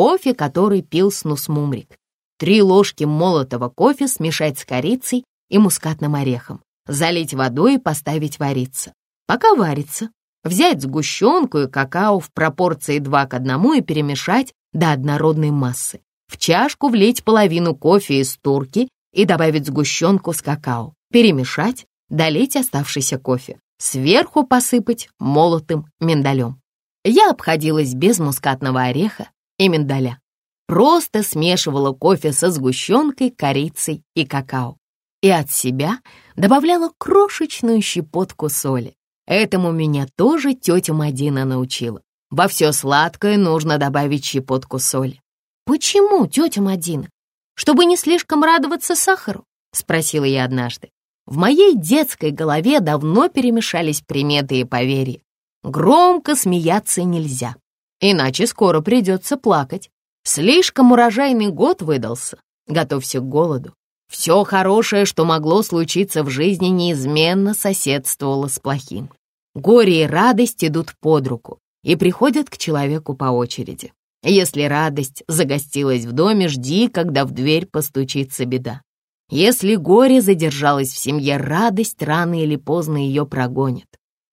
кофе, который пил снус-мумрик. Три ложки молотого кофе смешать с корицей и мускатным орехом, залить водой и поставить вариться. Пока варится, взять сгущенку и какао в пропорции 2 к 1 и перемешать до однородной массы. В чашку влить половину кофе из турки и добавить сгущенку с какао. Перемешать, долить оставшийся кофе. Сверху посыпать молотым миндалем. Я обходилась без мускатного ореха и миндаля. Просто смешивала кофе со сгущенкой, корицей и какао. И от себя добавляла крошечную щепотку соли. Этому меня тоже тетя Мадина научила. Во все сладкое нужно добавить щепотку соли. «Почему, тетя Мадина? Чтобы не слишком радоваться сахару?» — спросила я однажды. В моей детской голове давно перемешались приметы и поверья. Громко смеяться нельзя, иначе скоро придется плакать. Слишком урожайный год выдался. Готовься к голоду. Все хорошее, что могло случиться в жизни, неизменно соседствовало с плохим. Горе и радость идут под руку и приходят к человеку по очереди. Если радость загостилась в доме, жди, когда в дверь постучится беда. Если горе задержалось в семье, радость рано или поздно ее прогонит.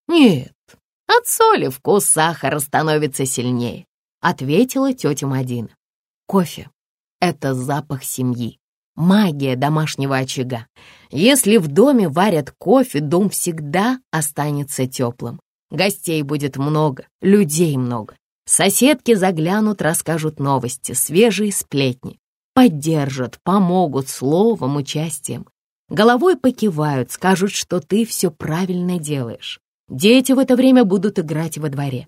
Нет, от соли вкус сахара становится сильнее, ответила тетя Мадина. Кофе — это запах семьи, магия домашнего очага. Если в доме варят кофе, дом всегда останется теплым. Гостей будет много, людей много. Соседки заглянут, расскажут новости, свежие сплетни. Поддержат, помогут словом, участием. Головой покивают, скажут, что ты все правильно делаешь. Дети в это время будут играть во дворе.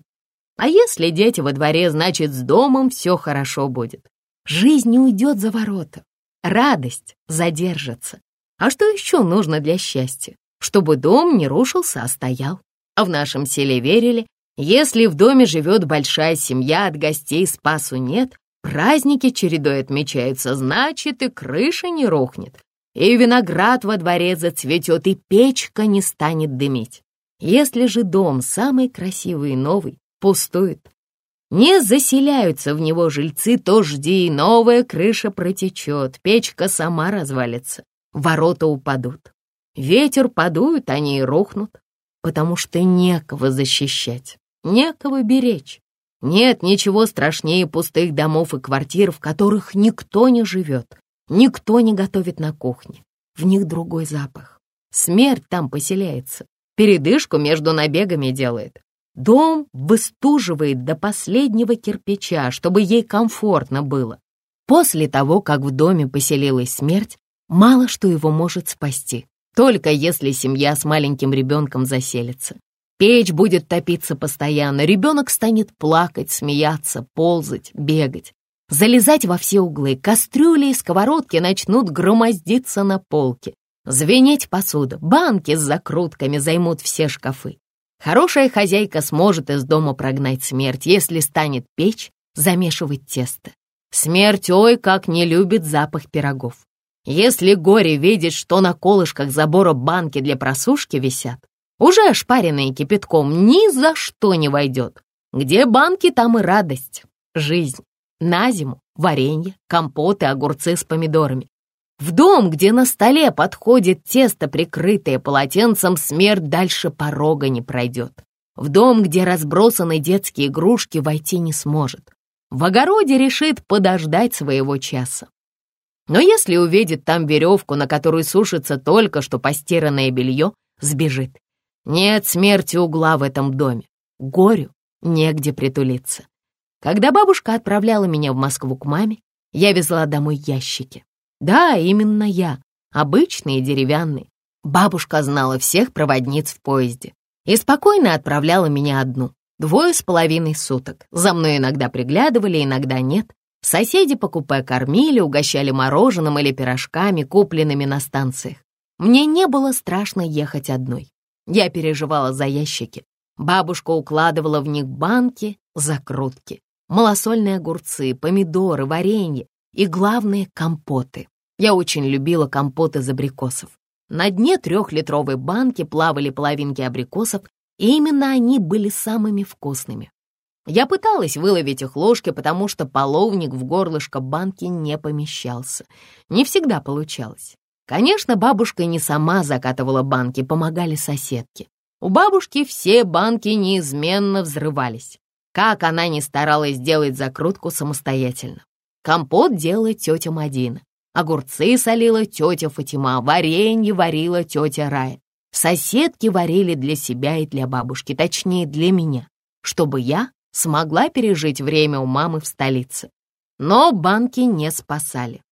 А если дети во дворе, значит, с домом все хорошо будет. Жизнь не уйдет за ворота. Радость задержится. А что еще нужно для счастья? Чтобы дом не рушился, а стоял. В нашем селе верили, если в доме живет большая семья, от гостей спасу нет, праздники чередой отмечаются, значит, и крыша не рухнет, и виноград во дворе зацветет, и печка не станет дымить. Если же дом самый красивый и новый, пустует, не заселяются в него жильцы, то жди, новая крыша протечет, печка сама развалится, ворота упадут. Ветер подует, они и рухнут потому что некого защищать, некого беречь. Нет ничего страшнее пустых домов и квартир, в которых никто не живет, никто не готовит на кухне. В них другой запах. Смерть там поселяется, передышку между набегами делает. Дом выстуживает до последнего кирпича, чтобы ей комфортно было. После того, как в доме поселилась смерть, мало что его может спасти. Только если семья с маленьким ребенком заселится. Печь будет топиться постоянно, ребенок станет плакать, смеяться, ползать, бегать, залезать во все углы, кастрюли и сковородки начнут громоздиться на полке, звенеть посуда, банки с закрутками займут все шкафы. Хорошая хозяйка сможет из дома прогнать смерть, если станет печь замешивать тесто. Смерть, ой, как не любит запах пирогов. Если горе видит, что на колышках забора банки для просушки висят, уже ошпаренные кипятком, ни за что не войдет. Где банки, там и радость, жизнь. На зиму варенье, компоты, огурцы с помидорами. В дом, где на столе подходит тесто, прикрытое полотенцем, смерть дальше порога не пройдет. В дом, где разбросаны детские игрушки, войти не сможет. В огороде решит подождать своего часа. Но если увидит там веревку, на которой сушится только что постиранное белье, сбежит. Нет смерти угла в этом доме. Горю негде притулиться. Когда бабушка отправляла меня в Москву к маме, я везла домой ящики. Да, именно я, обычные деревянные. Бабушка знала всех проводниц в поезде и спокойно отправляла меня одну. Двое с половиной суток. За мной иногда приглядывали, иногда нет. Соседи по купе кормили, угощали мороженым или пирожками, купленными на станциях. Мне не было страшно ехать одной. Я переживала за ящики. Бабушка укладывала в них банки, закрутки, малосольные огурцы, помидоры, варенье и, главное, компоты. Я очень любила компоты из абрикосов. На дне трехлитровой банки плавали половинки абрикосов, и именно они были самыми вкусными. Я пыталась выловить их ложки, потому что половник в горлышко банки не помещался. Не всегда получалось. Конечно, бабушка не сама закатывала банки, помогали соседки. У бабушки все банки неизменно взрывались. Как она не старалась сделать закрутку самостоятельно. Компот делала тетя Мадина. Огурцы солила тетя Фатима, варенье варила тетя Рая. Соседки варили для себя и для бабушки, точнее, для меня, чтобы я смогла пережить время у мамы в столице. Но банки не спасали.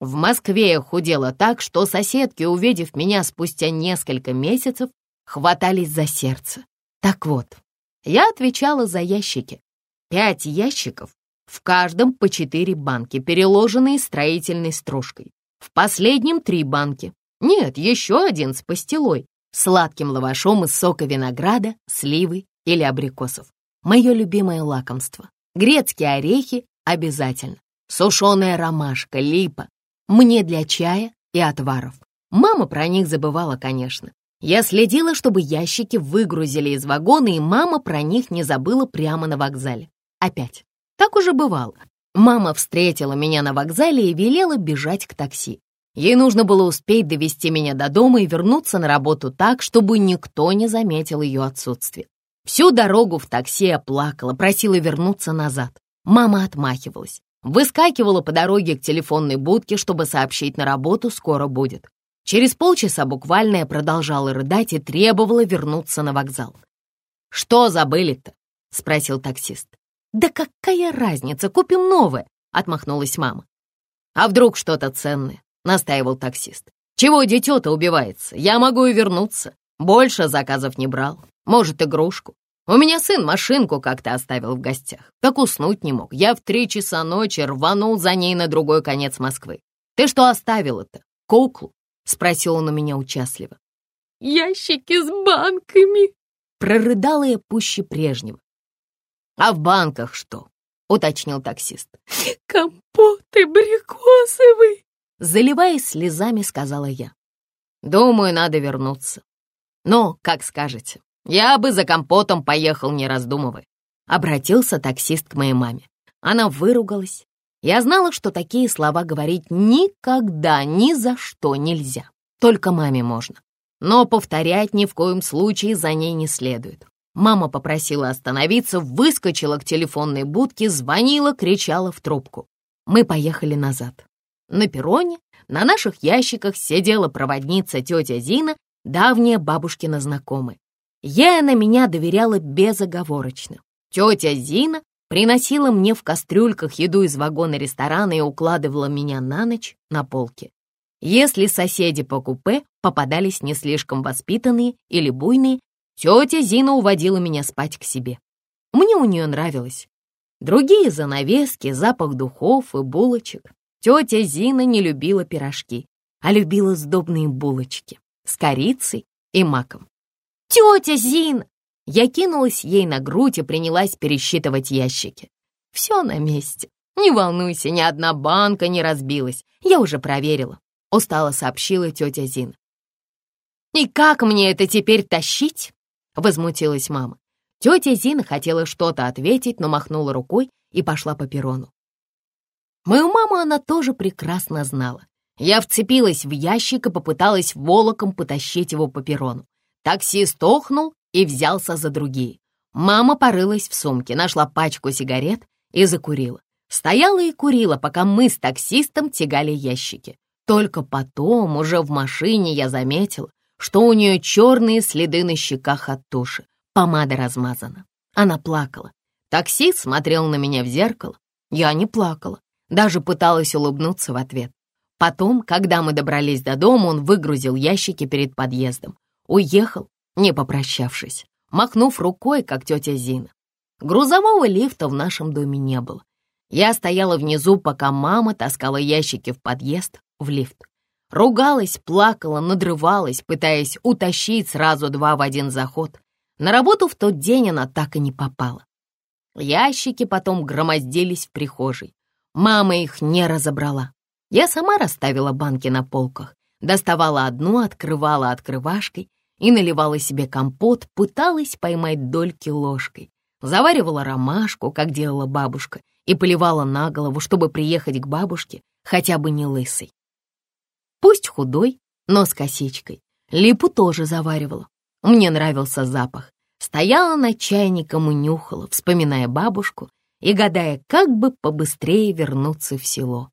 В Москве я худела так, что соседки, увидев меня спустя несколько месяцев, хватались за сердце. Так вот, я отвечала за ящики. Пять ящиков, в каждом по четыре банки, переложенные строительной стружкой. В последнем три банки. Нет, еще один с пастилой, сладким лавашом из сока винограда, сливы или абрикосов. Мое любимое лакомство. Грецкие орехи обязательно. Сушеная ромашка, липа. Мне для чая и отваров. Мама про них забывала, конечно. Я следила, чтобы ящики выгрузили из вагона, и мама про них не забыла прямо на вокзале. Опять. Так уже бывало. Мама встретила меня на вокзале и велела бежать к такси. Ей нужно было успеть довести меня до дома и вернуться на работу так, чтобы никто не заметил ее отсутствие. Всю дорогу в такси я плакала, просила вернуться назад. Мама отмахивалась. Выскакивала по дороге к телефонной будке, чтобы сообщить на работу «скоро будет». Через полчаса буквально я продолжала рыдать и требовала вернуться на вокзал. «Что забыли-то?» — спросил таксист. «Да какая разница, купим новое!» — отмахнулась мама. «А вдруг что-то ценное?» — настаивал таксист. «Чего дитё-то убивается? Я могу и вернуться. Больше заказов не брал. Может, игрушку. У меня сын машинку как-то оставил в гостях. Так уснуть не мог. Я в три часа ночи рванул за ней на другой конец Москвы. Ты что оставил это? Куклу? Спросил он у меня участливо. Ящики с банками. Прорыдала я пуще прежнего. А в банках что? Уточнил таксист. Компоты брикосовые. Заливаясь слезами, сказала я. Думаю, надо вернуться. Но, как скажете, я бы за компотом поехал, не раздумывая. Обратился таксист к моей маме. Она выругалась. Я знала, что такие слова говорить никогда, ни за что нельзя. Только маме можно. Но повторять ни в коем случае за ней не следует. Мама попросила остановиться, выскочила к телефонной будке, звонила, кричала в трубку. Мы поехали назад. На перроне на наших ящиках сидела проводница тетя Зина, давняя бабушкина знакомая. Ей она меня доверяла безоговорочно. Тетя Зина приносила мне в кастрюльках еду из вагона ресторана и укладывала меня на ночь на полке. Если соседи по купе попадались не слишком воспитанные или буйные, тетя Зина уводила меня спать к себе. Мне у нее нравилось. Другие занавески, запах духов и булочек. Тетя Зина не любила пирожки, а любила сдобные булочки с корицей и маком. «Тетя Зин!» Я кинулась ей на грудь и принялась пересчитывать ящики. «Все на месте. Не волнуйся, ни одна банка не разбилась. Я уже проверила», — устало сообщила тетя Зин. «И как мне это теперь тащить?» — возмутилась мама. Тетя Зина хотела что-то ответить, но махнула рукой и пошла по перрону. Мою маму она тоже прекрасно знала. Я вцепилась в ящик и попыталась волоком потащить его по перрону. Таксист охнул и взялся за другие. Мама порылась в сумке, нашла пачку сигарет и закурила. Стояла и курила, пока мы с таксистом тягали ящики. Только потом, уже в машине, я заметила, что у нее черные следы на щеках от туши. Помада размазана. Она плакала. Таксист смотрел на меня в зеркало. Я не плакала, даже пыталась улыбнуться в ответ. Потом, когда мы добрались до дома, он выгрузил ящики перед подъездом. Уехал, не попрощавшись, махнув рукой, как тетя Зина. Грузового лифта в нашем доме не было. Я стояла внизу, пока мама таскала ящики в подъезд, в лифт. Ругалась, плакала, надрывалась, пытаясь утащить сразу два в один заход. На работу в тот день она так и не попала. Ящики потом громоздились в прихожей. Мама их не разобрала. Я сама расставила банки на полках, доставала одну, открывала открывашкой и наливала себе компот, пыталась поймать дольки ложкой. заваривала ромашку, как делала бабушка, и поливала на голову, чтобы приехать к бабушке хотя бы не лысой. Пусть худой, но с косичкой. Липу тоже заваривала. Мне нравился запах. Стояла над чайником и нюхала, вспоминая бабушку и гадая, как бы побыстрее вернуться в село.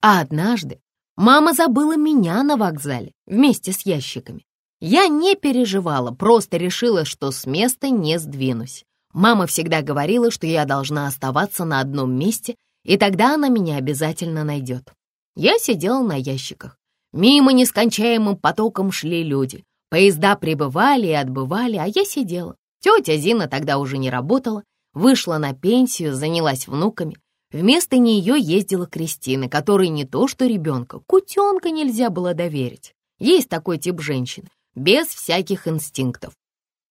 А однажды мама забыла меня на вокзале вместе с ящиками. Я не переживала, просто решила, что с места не сдвинусь. Мама всегда говорила, что я должна оставаться на одном месте, и тогда она меня обязательно найдет. Я сидела на ящиках. Мимо нескончаемым потоком шли люди. Поезда прибывали и отбывали, а я сидела. Тетя Зина тогда уже не работала, вышла на пенсию, занялась внуками. Вместо нее ездила Кристина, которой не то что ребенка, кутенка нельзя было доверить. Есть такой тип женщин, без всяких инстинктов.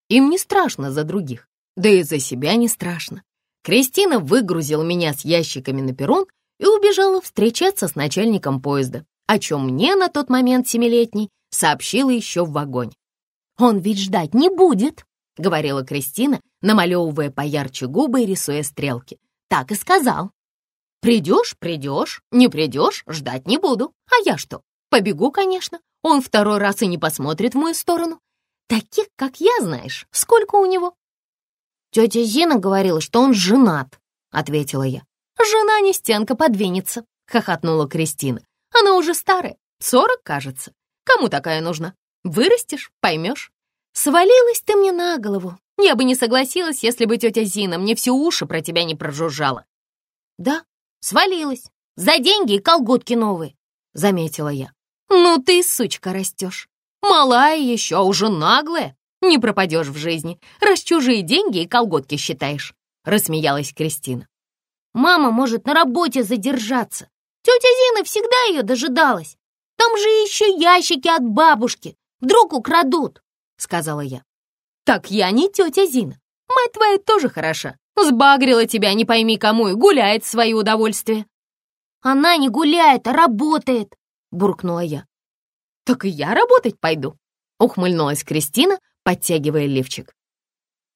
Им не страшно за других, да и за себя не страшно. Кристина выгрузила меня с ящиками на перрон и убежала встречаться с начальником поезда, о чем мне на тот момент семилетний сообщила еще в вагоне. «Он ведь ждать не будет», — говорила Кристина, намалевывая поярче губы и рисуя стрелки. «Так и сказал. Придешь — придешь, не придешь — ждать не буду. А я что? Побегу, конечно. Он второй раз и не посмотрит в мою сторону. Таких, как я, знаешь, сколько у него?» «Тетя Зина говорила, что он женат», — ответила я. «Жена не стенка подвинется», — хохотнула Кристина. «Она уже старая, сорок, кажется. Кому такая нужна? Вырастешь, поймешь. Свалилась ты мне на голову. Я бы не согласилась, если бы тетя Зина мне все уши про тебя не прожужжала». «Да, свалилась. За деньги и колготки новые», — заметила я. «Ну ты, сучка, растешь. Малая еще, а уже наглая. Не пропадешь в жизни, раз чужие деньги и колготки считаешь», — рассмеялась Кристина. «Мама может на работе задержаться. Тетя Зина всегда ее дожидалась. Там же еще ящики от бабушки. Вдруг украдут», — сказала я. «Так я не тетя Зина. Мать твоя тоже хороша. Сбагрила тебя не пойми кому и гуляет в свое удовольствие». «Она не гуляет, а работает», — буркнула я. «Так и я работать пойду», — ухмыльнулась Кристина, подтягивая лифчик.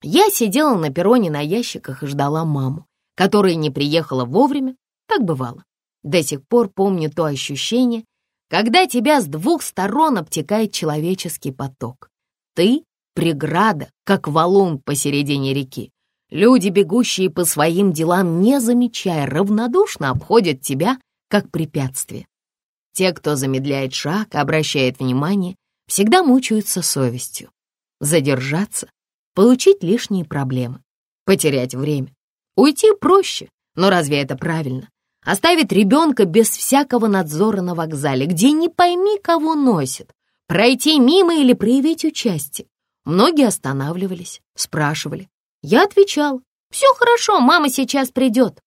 Я сидела на перроне на ящиках и ждала маму, которая не приехала вовремя, как бывало. До сих пор помню то ощущение, когда тебя с двух сторон обтекает человеческий поток. Ты — преграда, как валун посередине реки. Люди, бегущие по своим делам, не замечая, равнодушно обходят тебя, как препятствие. Те, кто замедляет шаг, обращает внимание, всегда мучаются совестью задержаться, получить лишние проблемы, потерять время. Уйти проще, но разве это правильно? Оставить ребенка без всякого надзора на вокзале, где не пойми, кого носит, пройти мимо или проявить участие. Многие останавливались, спрашивали. Я отвечал, все хорошо, мама сейчас придет.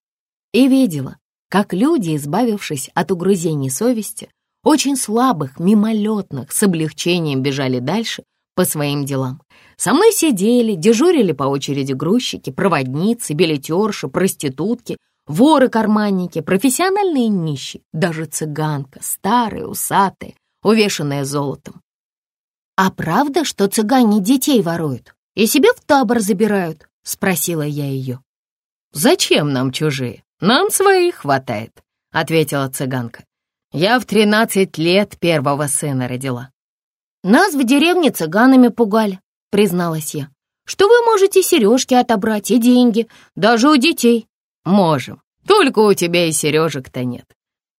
И видела, как люди, избавившись от угрызений совести, очень слабых, мимолетных, с облегчением бежали дальше, по своим делам. Со мной сидели, дежурили по очереди грузчики, проводницы, билетерши, проститутки, воры-карманники, профессиональные нищие, даже цыганка, старая, усатая, увешанная золотом. «А правда, что цыгане детей воруют и себе в табор забирают?» — спросила я ее. «Зачем нам чужие? Нам своих хватает», — ответила цыганка. «Я в тринадцать лет первого сына родила. «Нас в деревне цыганами пугали», — призналась я. «Что вы можете сережки отобрать и деньги, даже у детей?» «Можем, только у тебя и сережек-то нет».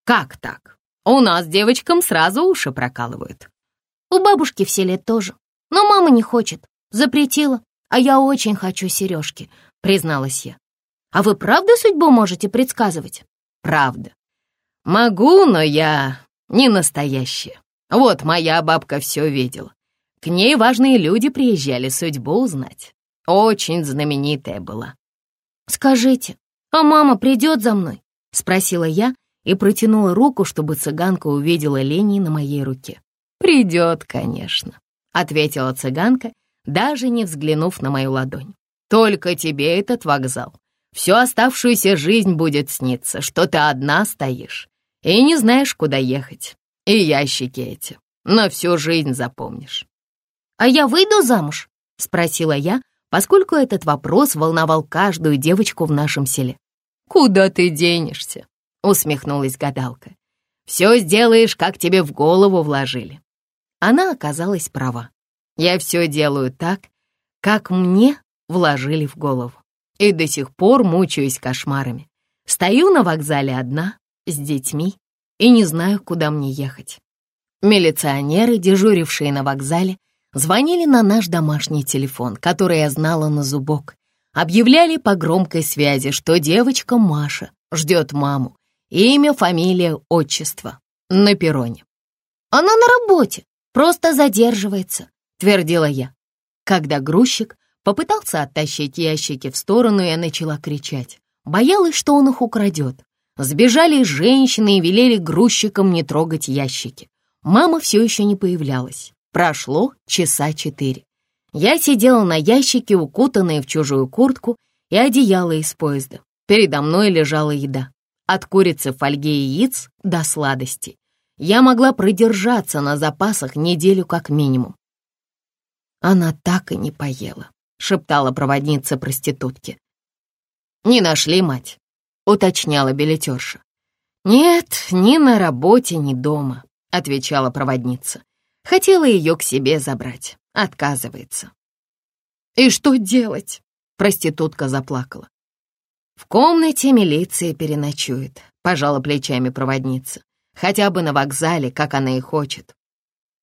«Как так? У нас девочкам сразу уши прокалывают». «У бабушки в селе тоже, но мама не хочет, запретила, а я очень хочу сережки», — призналась я. «А вы правда судьбу можете предсказывать?» «Правда. Могу, но я не настоящая. Вот моя бабка все видела. К ней важные люди приезжали судьбу узнать. Очень знаменитая была. «Скажите, а мама придет за мной?» — спросила я и протянула руку, чтобы цыганка увидела Лени на моей руке. «Придет, конечно», — ответила цыганка, даже не взглянув на мою ладонь. «Только тебе этот вокзал. Всю оставшуюся жизнь будет сниться, что ты одна стоишь и не знаешь, куда ехать. И ящики эти. На всю жизнь запомнишь. «А я выйду замуж?» — спросила я, поскольку этот вопрос волновал каждую девочку в нашем селе. «Куда ты денешься?» — усмехнулась гадалка. «Все сделаешь, как тебе в голову вложили». Она оказалась права. Я все делаю так, как мне вложили в голову. И до сих пор мучаюсь кошмарами. Стою на вокзале одна, с детьми, и не знаю, куда мне ехать. Милиционеры, дежурившие на вокзале, звонили на наш домашний телефон, который я знала на зубок. Объявляли по громкой связи, что девочка Маша ждет маму. Имя, фамилия, отчество. На перроне. «Она на работе, просто задерживается», — твердила я. Когда грузчик попытался оттащить ящики в сторону, я начала кричать. Боялась, что он их украдет. Сбежали женщины и велели грузчикам не трогать ящики. Мама все еще не появлялась. Прошло часа четыре. Я сидела на ящике, укутанная в чужую куртку и одеяло из поезда. Передо мной лежала еда. От курицы, фольги и яиц до сладостей. Я могла продержаться на запасах неделю как минимум. Она так и не поела, шептала проводница проститутки. «Не нашли мать», — уточняла билетерша. «Нет, ни на работе, ни дома», — отвечала проводница. Хотела ее к себе забрать, отказывается. «И что делать?» — проститутка заплакала. «В комнате милиция переночует», — пожала плечами проводница. «Хотя бы на вокзале, как она и хочет».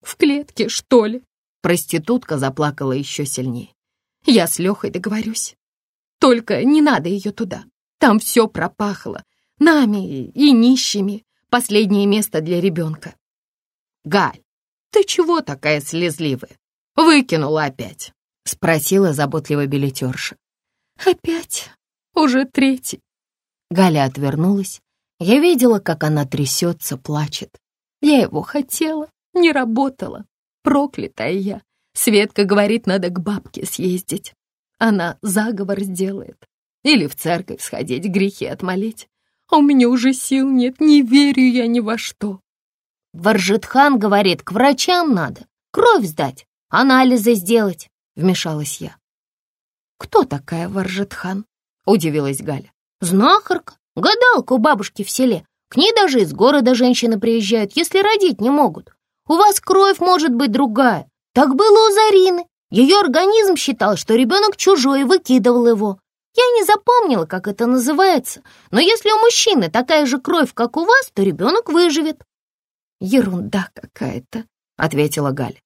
«В клетке, что ли?» Проститутка заплакала еще сильнее. «Я с Лехой договорюсь. Только не надо ее туда. Там все пропахло. Нами и нищими. Последнее место для ребенка». «Галь, ты чего такая слезливая? Выкинула опять?» — спросила заботливо билетерша. «Опять? Уже третий». Галя отвернулась. Я видела, как она трясется, плачет. Я его хотела, не работала. Проклятая я. Светка говорит, надо к бабке съездить. Она заговор сделает. Или в церковь сходить, грехи отмолить. А у меня уже сил нет, не верю я ни во что. Варжитхан говорит, к врачам надо, кровь сдать, анализы сделать, вмешалась я. Кто такая Варжитхан? Удивилась Галя. Знахарка, гадалка у бабушки в селе. К ней даже из города женщины приезжают, если родить не могут. У вас кровь может быть другая. Так было у Зарины. Ее организм считал, что ребенок чужой и выкидывал его. Я не запомнила, как это называется, но если у мужчины такая же кровь, как у вас, то ребенок выживет. Ерунда какая-то, ответила Галя.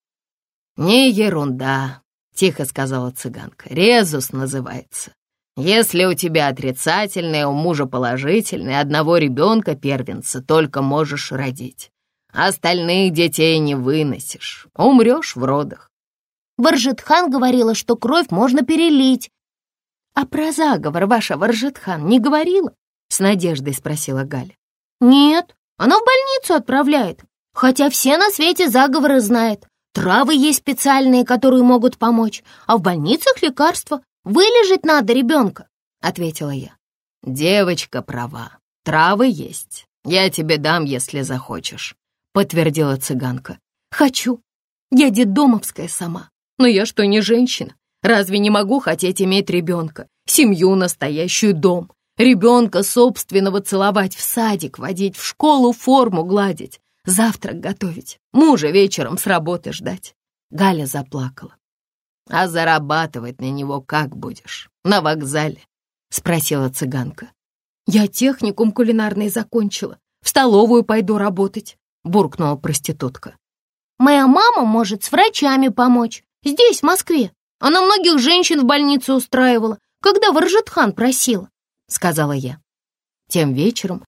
Не ерунда, тихо сказала цыганка. Резус называется. Если у тебя отрицательное, у мужа положительное, одного ребенка первенца только можешь родить. Остальных детей не выносишь, умрешь в родах. Варжетхан говорила, что кровь можно перелить. А про заговор ваша Варжетхан не говорила? С надеждой спросила Галя. Нет, она в больницу отправляет. Хотя все на свете заговоры знают. Травы есть специальные, которые могут помочь, а в больницах лекарства. Вылежать надо ребенка, ответила я. Девочка права, травы есть. Я тебе дам, если захочешь подтвердила цыганка. «Хочу. Я детдомовская сама. Но я что, не женщина? Разве не могу хотеть иметь ребенка? Семью настоящую, дом. Ребенка собственного целовать в садик, водить в школу, форму гладить, завтрак готовить, мужа вечером с работы ждать». Галя заплакала. «А зарабатывать на него как будешь? На вокзале?» — спросила цыганка. «Я техникум кулинарный закончила. В столовую пойду работать буркнула проститутка. «Моя мама может с врачами помочь. Здесь, в Москве. Она многих женщин в больницу устраивала, когда Варжетхан просила», — сказала я. Тем вечером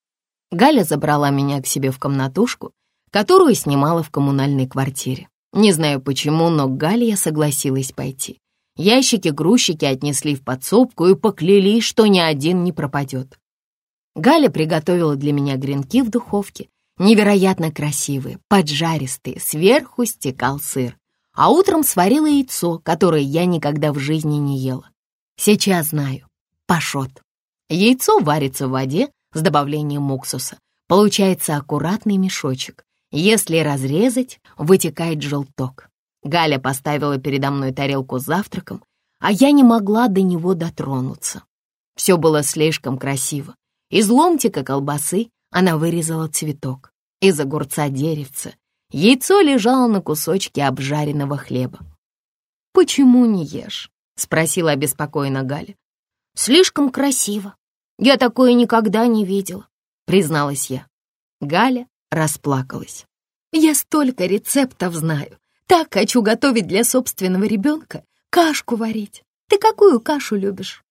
Галя забрала меня к себе в комнатушку, которую снимала в коммунальной квартире. Не знаю почему, но к Гале я согласилась пойти. Ящики-грузчики отнесли в подсобку и поклялись, что ни один не пропадет. Галя приготовила для меня гренки в духовке невероятно красивые, поджаристые, сверху стекал сыр. А утром сварила яйцо, которое я никогда в жизни не ела. Сейчас знаю. Пашот. Яйцо варится в воде с добавлением уксуса. Получается аккуратный мешочек. Если разрезать, вытекает желток. Галя поставила передо мной тарелку с завтраком, а я не могла до него дотронуться. Все было слишком красиво. Из ломтика колбасы она вырезала цветок, из огурца деревца. Яйцо лежало на кусочке обжаренного хлеба. «Почему не ешь?» — спросила обеспокоенно Галя. «Слишком красиво. Я такое никогда не видела», — призналась я. Галя расплакалась. «Я столько рецептов знаю. Так хочу готовить для собственного ребенка. Кашку варить. Ты какую кашу любишь?»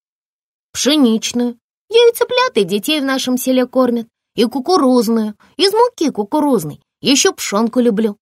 «Пшеничную. Яйцеплят и детей в нашем селе кормят. И кукурузную. Из муки кукурузной. Еще пшенку люблю.